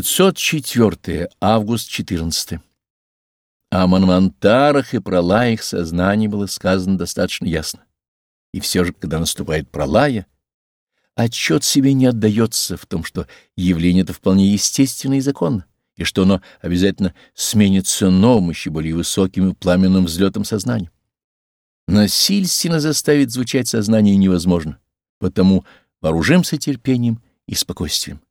504 август 14 О манвантарах и пролаях сознание было сказано достаточно ясно. И все же, когда наступает пролая, отчет себе не отдается в том, что явление это вполне естественно и законно, и что оно обязательно сменится новым, еще более высоким и пламенным взлетом сознания. Насильственно заставить звучать сознание невозможно, потому вооружимся терпением и спокойствием.